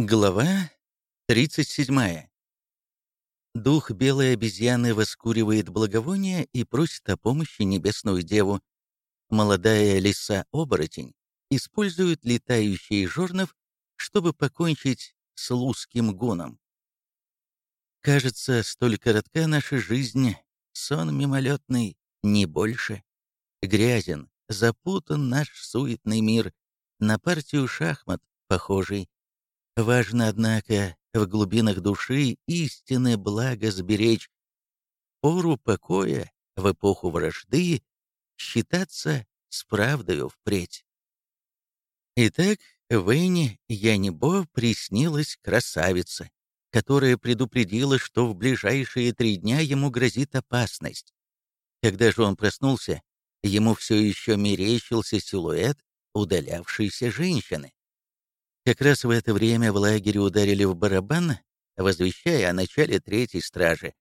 Глава 37. Дух белой обезьяны воскуривает благовоние и просит о помощи небесную деву. Молодая лиса-оборотень использует летающие жорнов, чтобы покончить с лузким гуном. Кажется, столь коротка наша жизнь, сон мимолетный, не больше. Грязен, запутан наш суетный мир, на партию шахмат похожий. Важно, однако, в глубинах души истины благо сберечь. Пору покоя в эпоху вражды считаться с правдою впредь. Итак, Вейне Янибо приснилась красавица, которая предупредила, что в ближайшие три дня ему грозит опасность. Когда же он проснулся, ему все еще мерещился силуэт удалявшейся женщины. Как раз в это время в лагере ударили в барабан, возвещая о начале третьей стражи.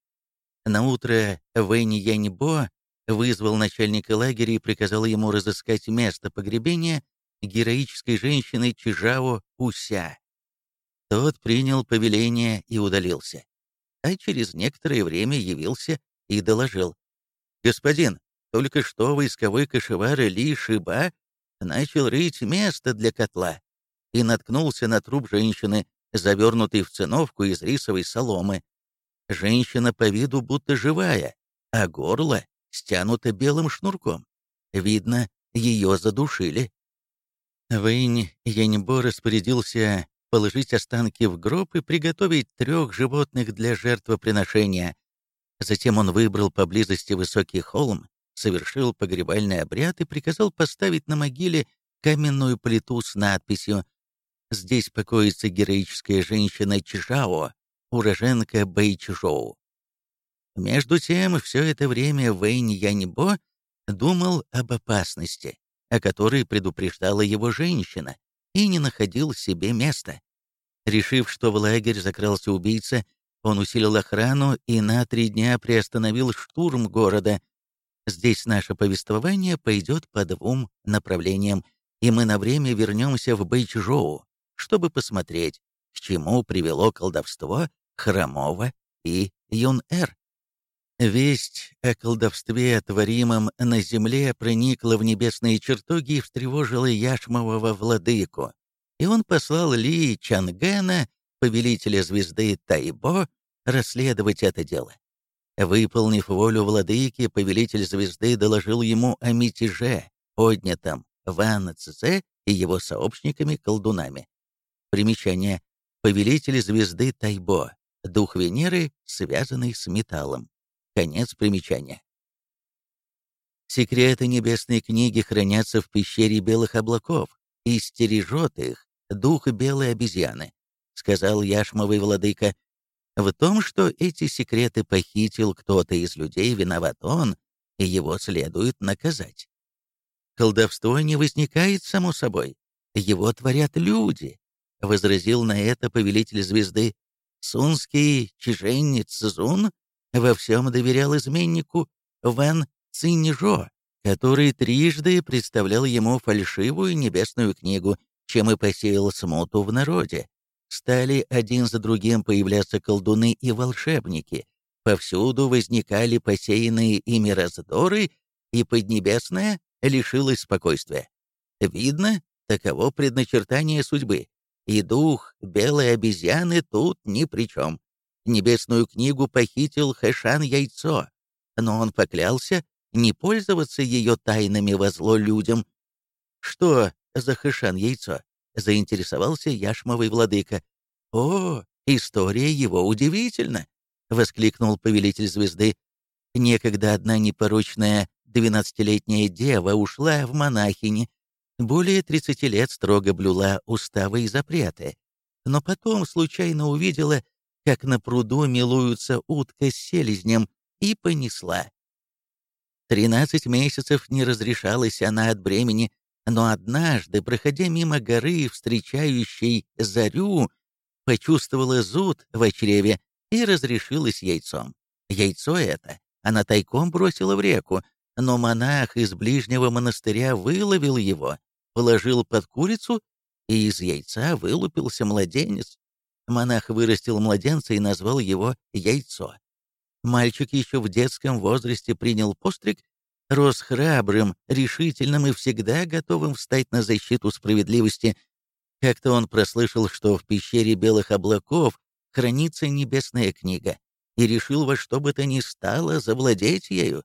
На утро Вэнни Яньбо вызвал начальника лагеря и приказал ему разыскать место погребения героической женщины Чижао Уся. Тот принял повеление и удалился. А через некоторое время явился и доложил. «Господин, только что войсковой кошевар Ли Шиба начал рыть место для котла и наткнулся на труп женщины, завернутый в циновку из рисовой соломы. Женщина по виду будто живая, а горло стянуто белым шнурком. Видно, ее задушили. Вэнь Яньбо распорядился положить останки в гроб и приготовить трех животных для жертвоприношения. Затем он выбрал поблизости высокий холм, совершил погребальный обряд и приказал поставить на могиле каменную плиту с надписью Здесь покоится героическая женщина Чжао, уроженка Бэйчжоу. Между тем, все это время Вэнь Яньбо думал об опасности, о которой предупреждала его женщина, и не находил себе места. Решив, что в лагерь закрался убийца, он усилил охрану и на три дня приостановил штурм города. Здесь наше повествование пойдет по двум направлениям, и мы на время вернемся в Бэйчжоу чтобы посмотреть, к чему привело колдовство Хромова и Юн-Эр. Весть о колдовстве, творимом на земле, проникла в небесные чертоги и встревожила Яшмового владыку, и он послал Ли Чангена, повелителя звезды Тайбо, расследовать это дело. Выполнив волю владыки, повелитель звезды доложил ему о мятеже, поднятом Ван Цзэ и его сообщниками-колдунами. Примечание. Повелитель звезды Тайбо. Дух Венеры, связанный с металлом. Конец примечания. Секреты небесной книги хранятся в пещере белых облаков, и стережет их дух белой обезьяны, сказал яшмовый владыка. В том, что эти секреты похитил кто-то из людей, виноват он, и его следует наказать. Колдовство не возникает само собой, его творят люди, — возразил на это повелитель звезды. Сунский чиженец Цзун во всем доверял изменнику Ван Циньжо, который трижды представлял ему фальшивую небесную книгу, чем и посеял смуту в народе. Стали один за другим появляться колдуны и волшебники. Повсюду возникали посеянные ими раздоры, и Поднебесная лишилась спокойствия. Видно, таково предначертание судьбы. И дух белой обезьяны тут ни при чем. Небесную книгу похитил Хэшан Яйцо, но он поклялся не пользоваться ее тайнами во зло людям. «Что за Хэшан Яйцо?» — заинтересовался яшмовый владыка. «О, история его удивительна!» — воскликнул повелитель звезды. Некогда одна непорочная двенадцатилетняя дева ушла в монахини, более 30 лет строго блюла уставы и запреты, но потом случайно увидела, как на пруду милуются утка с селезнем, и понесла. Тринадцать месяцев не разрешалась она от бремени, но однажды, проходя мимо горы, встречающей зарю, почувствовала зуд в чреве и разрешилась яйцом. Яйцо это она тайком бросила в реку, но монах из ближнего монастыря выловил его положил под курицу, и из яйца вылупился младенец. Монах вырастил младенца и назвал его Яйцо. Мальчик еще в детском возрасте принял постриг, рос храбрым, решительным и всегда готовым встать на защиту справедливости. Как-то он прослышал, что в пещере белых облаков хранится небесная книга, и решил во что бы то ни стало завладеть ею.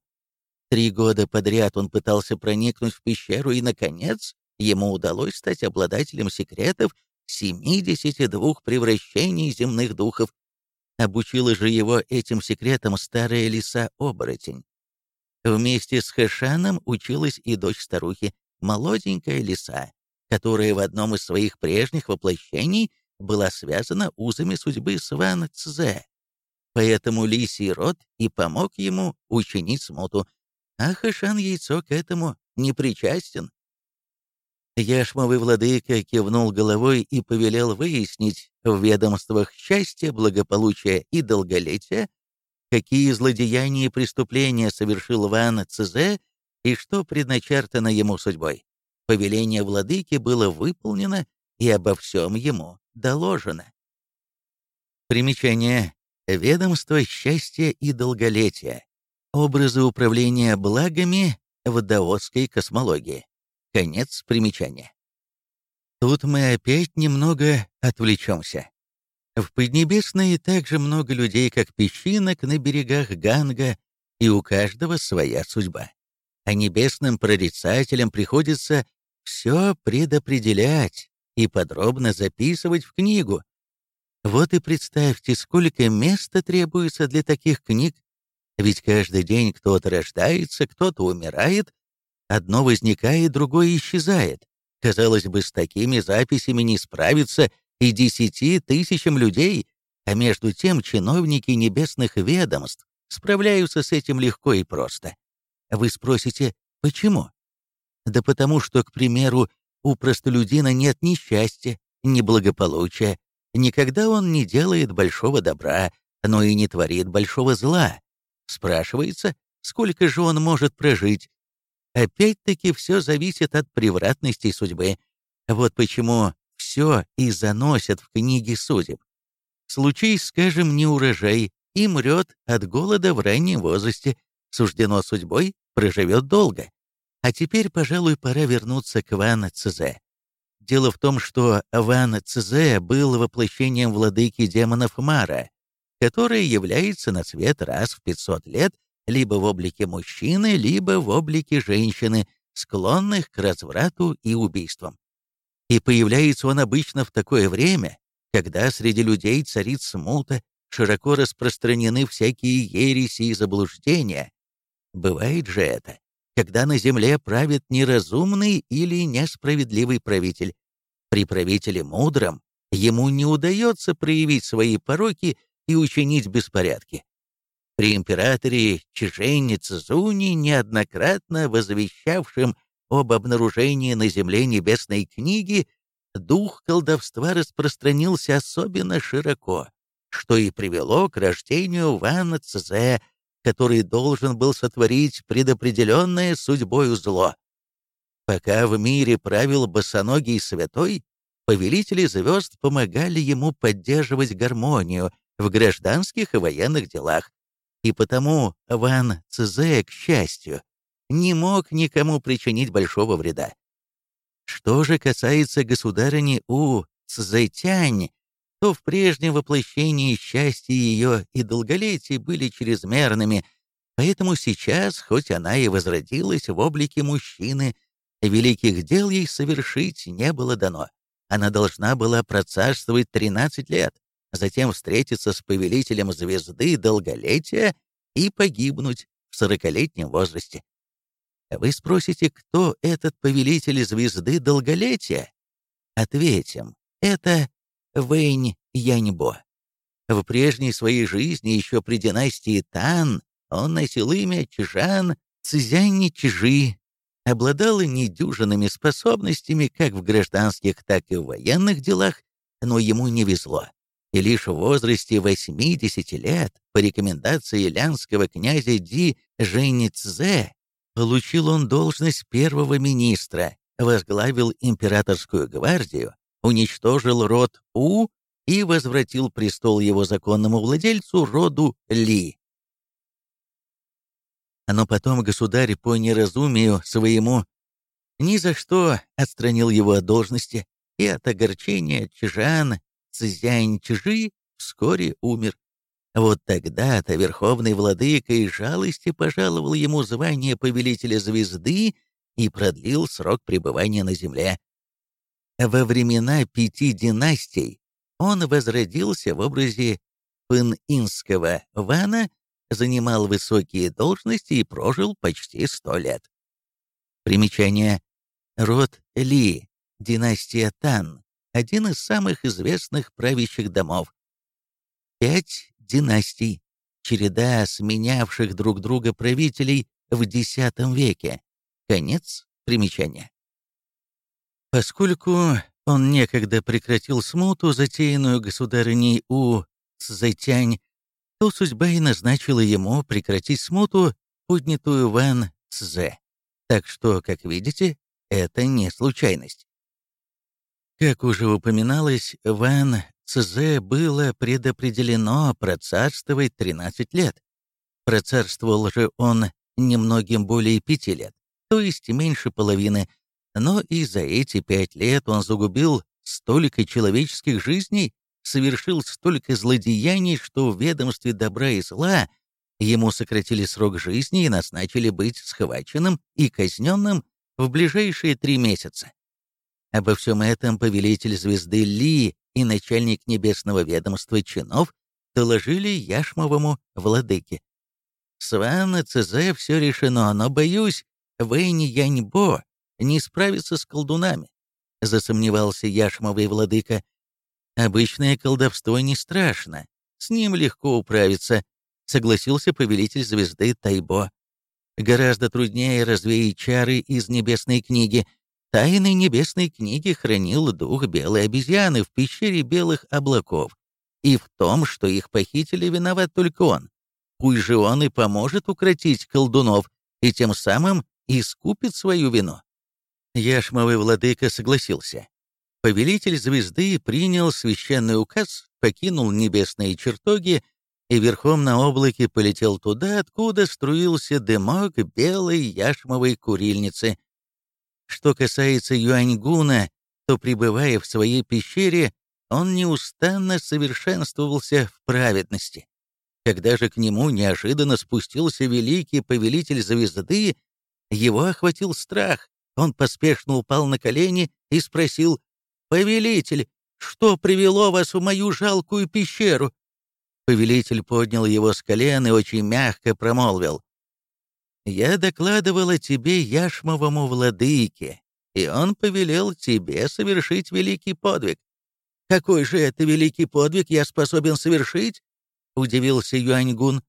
Три года подряд он пытался проникнуть в пещеру, и, наконец, ему удалось стать обладателем секретов 72 превращений земных духов. Обучила же его этим секретам старая лиса-оборотень. Вместе с Хэшаном училась и дочь старухи, молоденькая лиса, которая в одном из своих прежних воплощений была связана узами судьбы с Ван Цзэ. Поэтому лисий род и помог ему учинить смуту, а Хэшан Яйцо к этому не причастен. Яшмовый владыка кивнул головой и повелел выяснить в ведомствах счастья, благополучия и долголетия, какие злодеяния и преступления совершил Ван Цзе и что предначертано ему судьбой. Повеление владыки было выполнено, и обо всем ему доложено. Примечание. Ведомство счастья и долголетия. Образы управления благами в даосской космологии. Конец примечания. Тут мы опять немного отвлечемся. В Поднебесной также много людей, как песчинок на берегах Ганга, и у каждого своя судьба. А небесным прорицателям приходится все предопределять и подробно записывать в книгу. Вот и представьте, сколько места требуется для таких книг. Ведь каждый день кто-то рождается, кто-то умирает, Одно возникает, другое исчезает. Казалось бы, с такими записями не справиться и десяти тысячам людей, а между тем чиновники небесных ведомств справляются с этим легко и просто. Вы спросите, почему? Да потому что, к примеру, у простолюдина нет ни счастья, ни благополучия, никогда он не делает большого добра, но и не творит большого зла. Спрашивается, сколько же он может прожить, Опять-таки все зависит от превратности судьбы. Вот почему все и заносят в книги судеб. Случай, скажем, неурожай и мрет от голода в раннем возрасте, суждено судьбой, проживет долго. А теперь, пожалуй, пора вернуться к Ван Цзе. Дело в том, что Ван Цзе был воплощением владыки демонов Мара, который является на свет раз в 500 лет либо в облике мужчины, либо в облике женщины, склонных к разврату и убийствам. И появляется он обычно в такое время, когда среди людей царит смута, широко распространены всякие ереси и заблуждения. Бывает же это, когда на земле правит неразумный или несправедливый правитель. При правителе мудром ему не удается проявить свои пороки и учинить беспорядки. При императоре Чижене Цзуни, неоднократно возвещавшем об обнаружении на земле небесной книги, дух колдовства распространился особенно широко, что и привело к рождению Вана Цзэ, который должен был сотворить предопределенное судьбою зло. Пока в мире правил босоногий святой, повелители звезд помогали ему поддерживать гармонию в гражданских и военных делах, и потому Ван Цзэ, к счастью, не мог никому причинить большого вреда. Что же касается государыни У Цзэтянь, то в прежнем воплощении счастья ее и долголетия были чрезмерными, поэтому сейчас, хоть она и возродилась в облике мужчины, великих дел ей совершить не было дано. Она должна была процарствовать 13 лет, затем встретиться с повелителем звезды долголетия и погибнуть в сорокалетнем возрасте. Вы спросите, кто этот повелитель звезды долголетия? Ответим, это Вэнь Яньбо. В прежней своей жизни, еще при династии Тан, он носил имя Чжан Цзянь Чжи, обладал недюжинными способностями как в гражданских, так и в военных делах, но ему не везло и лишь в возрасте 80 лет по рекомендации лянского князя Ди Женицзе получил он должность первого министра, возглавил императорскую гвардию, уничтожил род У и возвратил престол его законному владельцу, роду Ли. Но потом государь по неразумию своему ни за что отстранил его от должности, и от огорчения Чжан Цзянь Чжи вскоре умер. Вот тогда-то верховный владыка из жалости пожаловал ему звание повелителя звезды и продлил срок пребывания на земле. Во времена пяти династий он возродился в образе пын-инского вана, занимал высокие должности и прожил почти сто лет. Примечание. Род Ли, династия Тан, один из самых известных правящих домов. Пять династий, череда сменявших друг друга правителей в X веке. Конец примечания. Поскольку он некогда прекратил смуту, затеянную государыней У Цзэтянь, то судьба и назначила ему прекратить смуту, поднятую Ван Цзэ. Так что, как видите, это не случайность. Как уже упоминалось, Ван Цзэ было предопределено процарствовать 13 лет. Процарствовал же он немногим более пяти лет, то есть меньше половины, но и за эти пять лет он загубил столько человеческих жизней, совершил столько злодеяний, что в ведомстве добра и зла ему сократили срок жизни и назначили быть схваченным и казненным в ближайшие три месяца. Обо всем этом повелитель звезды Ли и начальник небесного ведомства чинов доложили Яшмовому владыке. С Ванна ЦЗ все решено, но, боюсь, Вэйни Яньбо не справится с колдунами, засомневался Яшмовый владыка. Обычное колдовство не страшно, с ним легко управиться, согласился повелитель звезды Тайбо. Гораздо труднее развеять чары из небесной книги. Тайны небесной книги хранил дух белой обезьяны в пещере белых облаков. И в том, что их похитили, виноват только он. Пусть же он и поможет укротить колдунов, и тем самым искупит свою вину. Яшмовый владыка согласился. Повелитель звезды принял священный указ, покинул небесные чертоги и верхом на облаке полетел туда, откуда струился дымок белой яшмовой курильницы. Что касается Юаньгуна, то, пребывая в своей пещере, он неустанно совершенствовался в праведности. Когда же к нему неожиданно спустился великий повелитель звезды, его охватил страх. Он поспешно упал на колени и спросил, «Повелитель, что привело вас в мою жалкую пещеру?» Повелитель поднял его с колен и очень мягко промолвил. «Я докладывал о тебе Яшмовому владыке, и он повелел тебе совершить великий подвиг. Какой же это великий подвиг я способен совершить?» — удивился Юаньгун.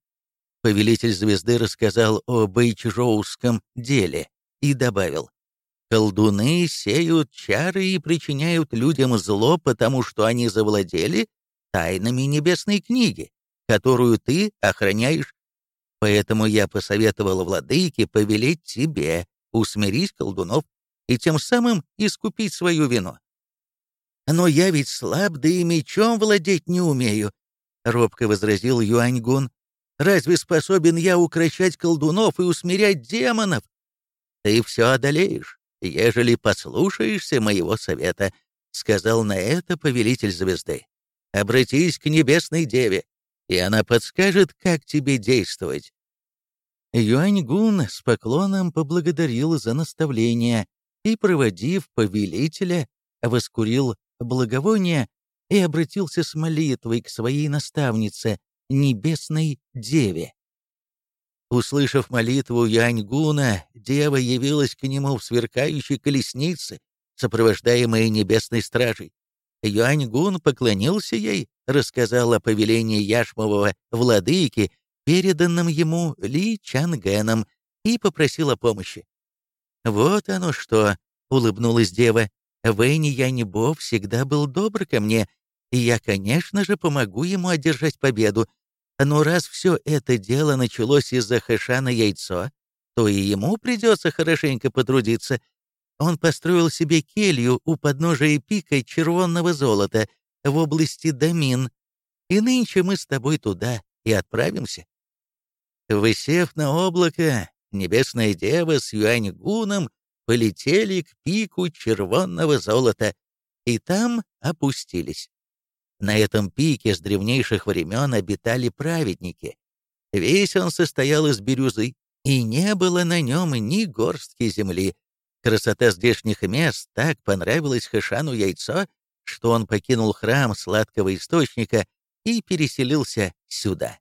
Повелитель звезды рассказал о Бэйчжоуском деле и добавил. «Колдуны сеют чары и причиняют людям зло, потому что они завладели тайнами небесной книги, которую ты охраняешь. Поэтому я посоветовал владыке повелеть тебе усмирить колдунов и тем самым искупить свою вину. «Но я ведь слаб, да и мечом владеть не умею», — робко возразил Юаньгун. «Разве способен я укращать колдунов и усмирять демонов? Ты все одолеешь, ежели послушаешься моего совета», — сказал на это повелитель звезды обратись к небесной деве, и она подскажет, как тебе действовать». Юань-гун с поклоном поблагодарил за наставление и, проводив повелителя, воскурил благовоние и обратился с молитвой к своей наставнице, небесной деве. Услышав молитву Янь-гуна, дева явилась к нему в сверкающей колеснице, сопровождаемой небесной стражей. Юань-гун поклонился ей, рассказал о повелении Яшмового владыки, переданном ему Ли Чангеном, и попросил о помощи. «Вот оно что!» — улыбнулась дева. «Вэнни Яньбо всегда был добр ко мне, и я, конечно же, помогу ему одержать победу. Но раз все это дело началось из-за Хэшана Яйцо, то и ему придется хорошенько потрудиться, он построил себе келью у подножия пика червонного золота в области Дамин, и нынче мы с тобой туда и отправимся. Высев на облако, небесная дева с Юаньгуном полетели к пику червонного золота, и там опустились. На этом пике с древнейших времен обитали праведники. Весь он состоял из бирюзы, и не было на нем ни горстки земли. Красота здешних мест так понравилась Хэшану Яйцо, что он покинул храм сладкого источника и переселился сюда.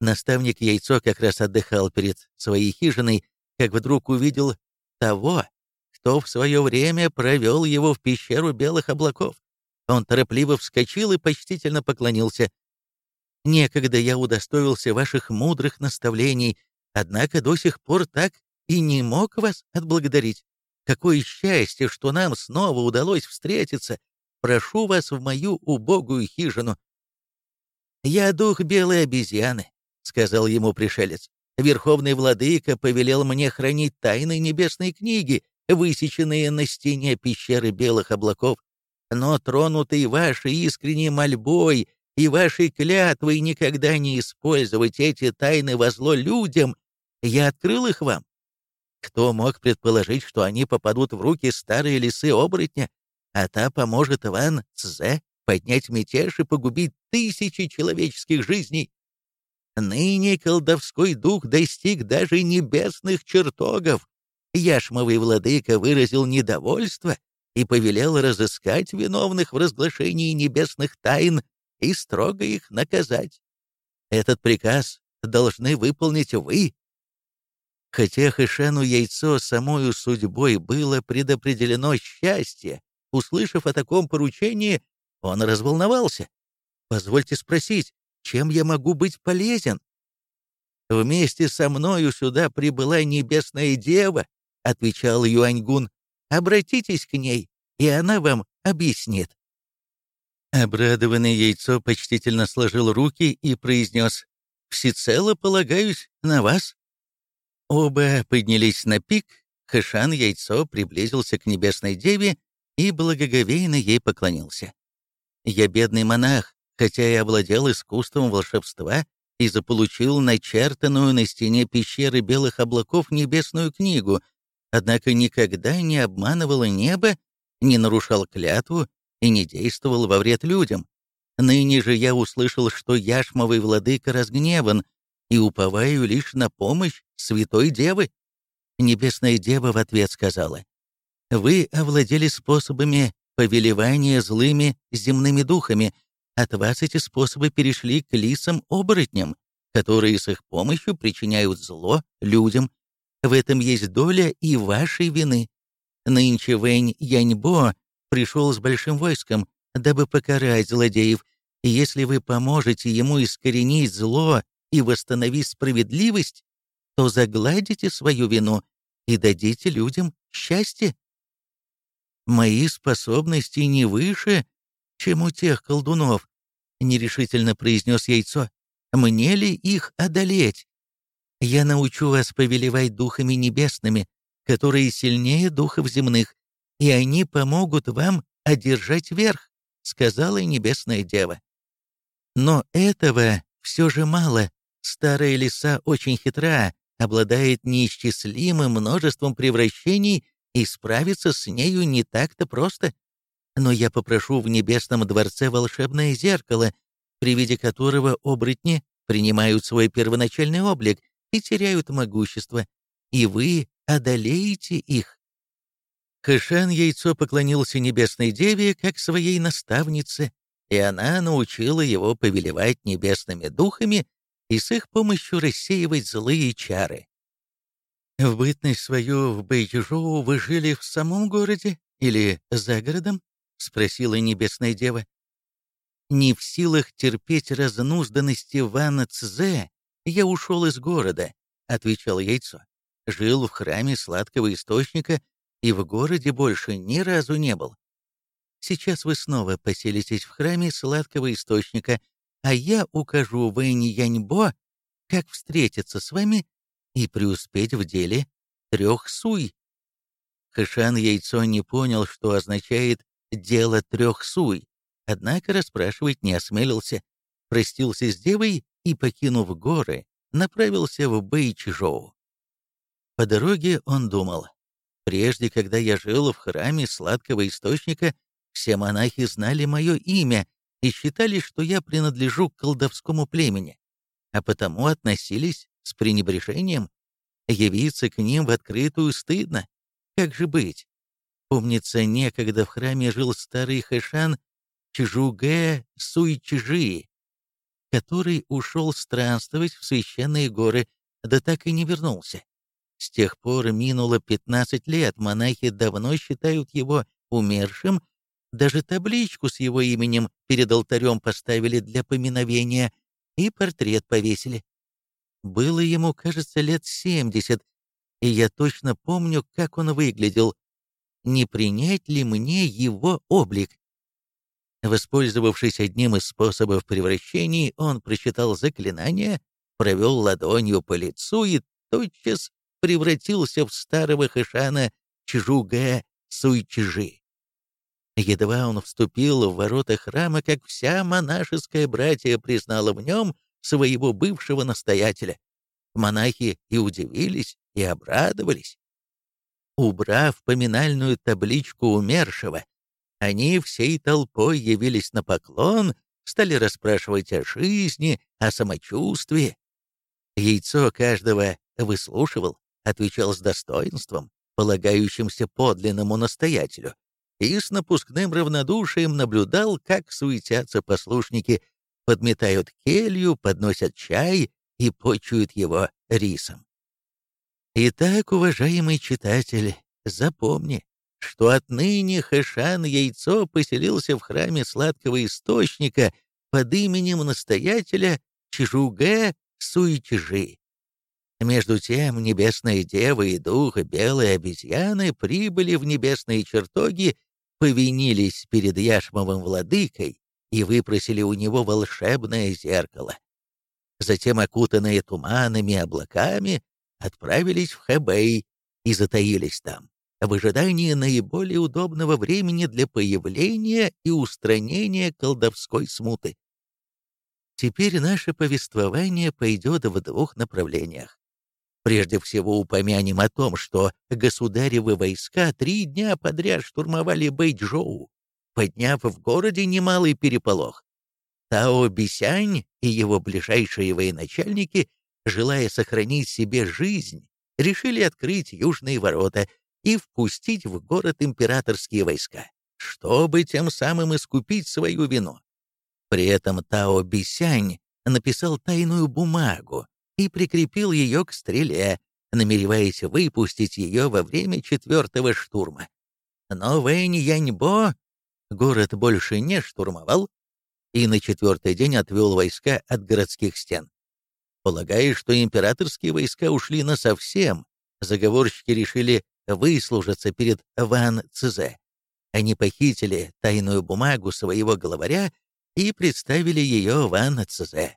Наставник Яйцо как раз отдыхал перед своей хижиной, как вдруг увидел того, кто в свое время провел его в пещеру белых облаков. Он торопливо вскочил и почтительно поклонился. «Некогда я удостоился ваших мудрых наставлений, однако до сих пор так и не мог вас отблагодарить. Какое счастье, что нам снова удалось встретиться. Прошу вас в мою убогую хижину». «Я дух белой обезьяны», — сказал ему пришелец. «Верховный владыка повелел мне хранить тайны небесной книги, высеченные на стене пещеры белых облаков. Но тронутый вашей искренней мольбой и вашей клятвой никогда не использовать эти тайны во зло людям, я открыл их вам. Кто мог предположить, что они попадут в руки старой лисы оборотня, а та поможет Иван Цзе поднять мятеж и погубить тысячи человеческих жизней? Ныне колдовской дух достиг даже небесных чертогов. Яшмовый владыка выразил недовольство и повелел разыскать виновных в разглашении небесных тайн и строго их наказать. Этот приказ должны выполнить вы. Хотя Хэшану яйцо самою судьбой было предопределено счастье, услышав о таком поручении, он разволновался. «Позвольте спросить, чем я могу быть полезен?» «Вместе со мною сюда прибыла небесная дева», — отвечал Юаньгун. «Обратитесь к ней, и она вам объяснит». Обрадованный яйцо почтительно сложил руки и произнес «Всецело полагаюсь на вас». Оба поднялись на пик, Хэшан яйцо приблизился к небесной деве и благоговейно ей поклонился. «Я бедный монах, хотя и овладел искусством волшебства и заполучил начертанную на стене пещеры белых облаков небесную книгу, однако никогда не обманывал небо, не нарушал клятву и не действовал во вред людям. Ныне же я услышал, что яшмовый владыка разгневан, и уповаю лишь на помощь святой девы. Небесная дева в ответ сказала, «Вы овладели способами повелевания злыми земными духами, от вас эти способы перешли к лисам-оборотням, которые с их помощью причиняют зло людям. В этом есть доля и вашей вины. Нынче Вэнь Яньбо пришел с большим войском, дабы покарать злодеев, и если вы поможете ему искоренить зло и восстановить справедливость, то загладите свою вину и дадите людям счастье. Мои способности не выше, чем у тех колдунов, нерешительно произнес яйцо. Мне ли их одолеть? Я научу вас повелевать духами небесными, которые сильнее духов земных, и они помогут вам одержать верх, сказала небесная дева. Но этого все же мало. Старая лиса очень хитра, обладает неисчислимым множеством превращений, и справиться с нею не так-то просто. Но я попрошу в небесном дворце волшебное зеркало, при виде которого оборотни принимают свой первоначальный облик и теряют могущество, и вы одолеете их. Хэшан яйцо поклонился небесной деве как своей наставнице, и она научила его повелевать небесными духами и с их помощью рассеивать злые чары. В бытность свою в Бэйчжоу вы жили в самом городе или за городом? — спросила небесная дева. «Не в силах терпеть разнузданности Вана Цзэ, я ушел из города», — отвечал яйцо. «Жил в храме сладкого источника и в городе больше ни разу не был. Сейчас вы снова поселитесь в храме сладкого источника, а я укажу Вэнь Яньбо, как встретиться с вами и преуспеть в деле трех суй. Хэшан Яйцо не понял, что означает «дело трех суй», однако расспрашивать не осмелился, простился с девой и, покинув горы, направился в Бэйчжоу. По дороге он думал, прежде, когда я жил в храме сладкого источника, все монахи знали мое имя и считали, что я принадлежу к колдовскому племени, а потому относились с пренебрежением. Явиться к ним в открытую стыдно. Как же быть? Помнится, некогда в храме жил старый хэшан Чжугэ Суйчжи, который ушел странствовать в священные горы, да так и не вернулся. С тех пор минуло 15 лет, монахи давно считают его умершим, даже табличку с его именем перед алтарем поставили для поминовения и портрет повесили. Было ему, кажется, лет 70, и я точно помню, как он выглядел. Не принять ли мне его облик? Воспользовавшись одним из способов превращений, он прочитал заклинание, провел ладонью по лицу и тотчас превратился в старого хэшана Чжуга Суйчжи. Едва он вступил в ворота храма, как вся монашеская братья признала в нем своего бывшего настоятеля. Монахи и удивились, и обрадовались. Убрав поминальную табличку умершего, они всей толпой явились на поклон, стали расспрашивать о жизни, о самочувствии. Яйцо каждого выслушивал, отвечал с достоинством, полагающимся подлинному настоятелю, и с напускным равнодушием наблюдал, как суетятся послушники, подметают келью, подносят чай и почуют его рисом. Итак, уважаемый читатель, запомни, что отныне Хэшан Яйцо поселился в храме сладкого источника под именем настоятеля Чижуге Суйчжи. Между тем Небесная Дева и Дух Белой Обезьяны прибыли в небесные чертоги, повинились перед Яшмовым владыкой и выпросили у него волшебное зеркало. Затем, окутанные туманами и облаками, отправились в Хэбэй и затаились там в ожидании наиболее удобного времени для появления и устранения колдовской смуты. Теперь наше повествование пойдет в двух направлениях. Прежде всего упомянем о том, что государевы войска три дня подряд штурмовали Бэйчжоу, подняв в городе немалый переполох. Тао Бисянь и его ближайшие военачальники, желая сохранить себе жизнь, решили открыть южные ворота, и впустить в город императорские войска, чтобы тем самым искупить свою вину. При этом Тао Бисянь написал тайную бумагу и прикрепил ее к стреле, намереваясь выпустить ее во время четвертого штурма. Но Вэнь Яньбо город больше не штурмовал и на четвертый день отвел войска от городских стен. Полагая, что императорские войска ушли насовсем, заговорщики решили выслужиться перед Ван Цизе. Они похитили тайную бумагу своего главаря и представили ее Ван Цизе.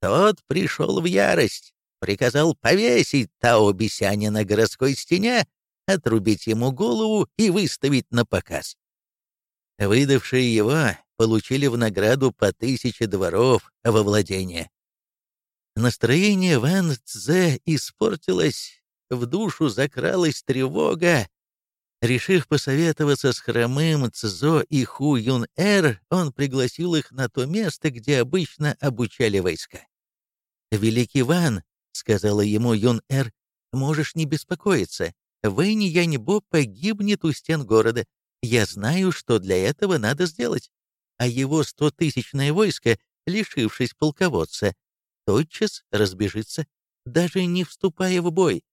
Тот пришел в ярость, приказал повесить Тао Бисяня на городской стене, отрубить ему голову и выставить на показ. Выдавшие его получили в награду по тысяче дворов во владение. Настроение Ван Цзэ испортилось в душу закралась тревога. Решив посоветоваться с хромым Цзо и Ху Юн-Эр, он пригласил их на то место, где обычно обучали войска. «Великий Ван», — сказала ему Юн-Эр, — «можешь не беспокоиться. Вэнь Яньбо погибнет у стен города. Я знаю, что для этого надо сделать. А его стотысячное войско, лишившись полководца, тотчас разбежится, даже не вступая в бой.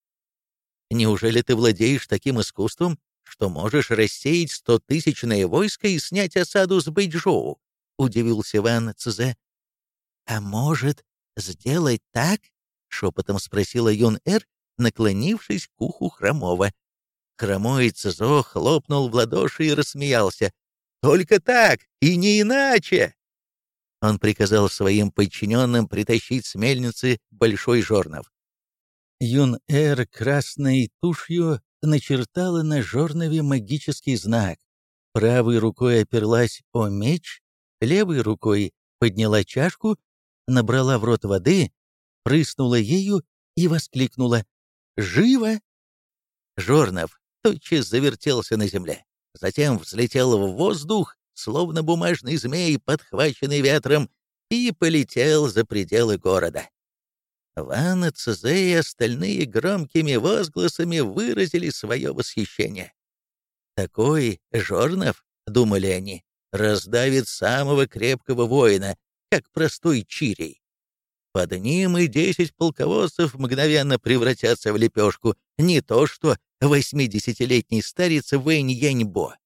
Неужели ты владеешь таким искусством, что можешь рассеять стотысячное войско и снять осаду с Бэйчжоу?» — удивился Ван Цзэ. «А может, сделать так?» — шепотом спросила Юн-Эр, наклонившись к уху Хромова. Хромой Цзо хлопнул в ладоши и рассмеялся. «Только так, и не иначе!» Он приказал своим подчиненным притащить с мельницы большой жорнов. Юн-Эр красной тушью начертала на жорнове магический знак. Правой рукой оперлась о меч, левой рукой подняла чашку, набрала в рот воды, прыснула ею и воскликнула «Живо!». Жорнов тотчас завертелся на земле, затем взлетел в воздух, словно бумажный змей, подхваченный ветром, и полетел за пределы города. Ван Цезе и остальные громкими возгласами выразили свое восхищение. «Такой Жорнов, — думали они, — раздавит самого крепкого воина, как простой чирий. Под ним и десять полководцев мгновенно превратятся в лепешку, не то что восьмидесятилетний старец Вэнь Яньбо.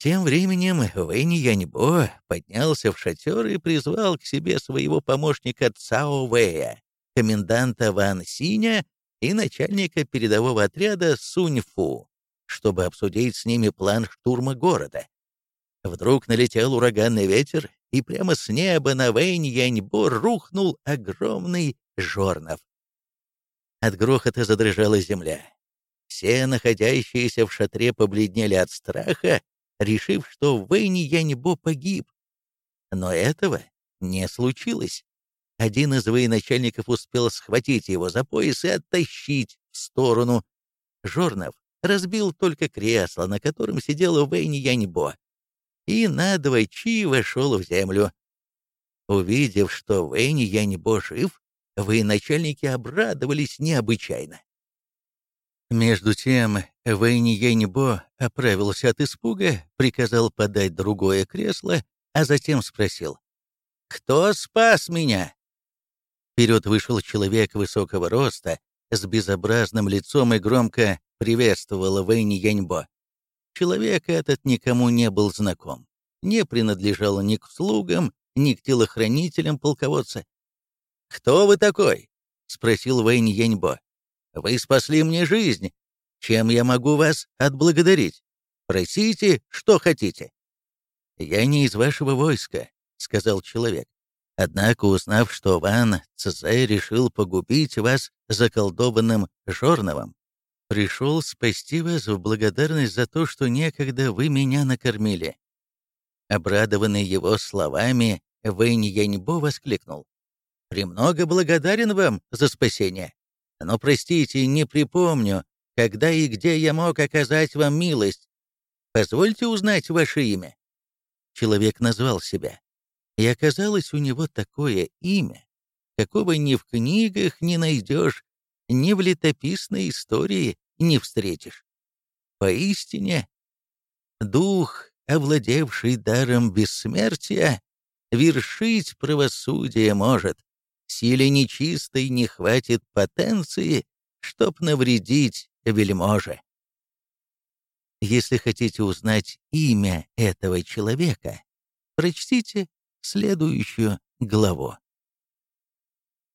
Тем временем Вэнь Яньбо поднялся в шатер и призвал к себе своего помощника Цао Вэя, коменданта Ван Синя и начальника передового отряда Сунь Фу, чтобы обсудить с ними план штурма города. Вдруг налетел ураганный ветер, и прямо с неба на Вэнь Яньбо рухнул огромный жорнов. От грохота задрожала земля. Все находящиеся в шатре побледнели от страха, решив, что Вэнь Яньбо погиб. Но этого не случилось. Один из военачальников успел схватить его за пояс и оттащить в сторону. Жорнов разбил только кресло, на котором сидел Вэнь Яньбо, и надвое вошел в землю. Увидев, что Вэнь Яньбо жив, военачальники обрадовались необычайно. Между тем, Вэнь Яньбо оправился от испуга, приказал подать другое кресло, а затем спросил, «Кто спас меня?» Вперед вышел человек высокого роста, с безобразным лицом и громко приветствовал Вэнь Яньбо. Человек этот никому не был знаком, не принадлежал ни к слугам, ни к телохранителям полководца. «Кто вы такой?» — спросил Вэнь Яньбо. Вы спасли мне жизнь. Чем я могу вас отблагодарить? Просите, что хотите». «Я не из вашего войска», — сказал человек. «Однако, узнав, что Ван Цзэ решил погубить вас заколдованным Жорновым, пришел спасти вас в благодарность за то, что некогда вы меня накормили». Обрадованный его словами, Вэнь Яньбо воскликнул. «Премного благодарен вам за спасение. Но, простите, не припомню, когда и где я мог оказать вам милость. Позвольте узнать ваше имя». Человек назвал себя. И оказалось у него такое имя, какого ни в книгах не найдешь, ни в летописной истории не встретишь. Поистине, дух, овладевший даром бессмертия, вершить правосудие может, Силе нечистой не хватит потенции, чтоб навредить вельможе. Если хотите узнать имя этого человека, прочтите следующую главу.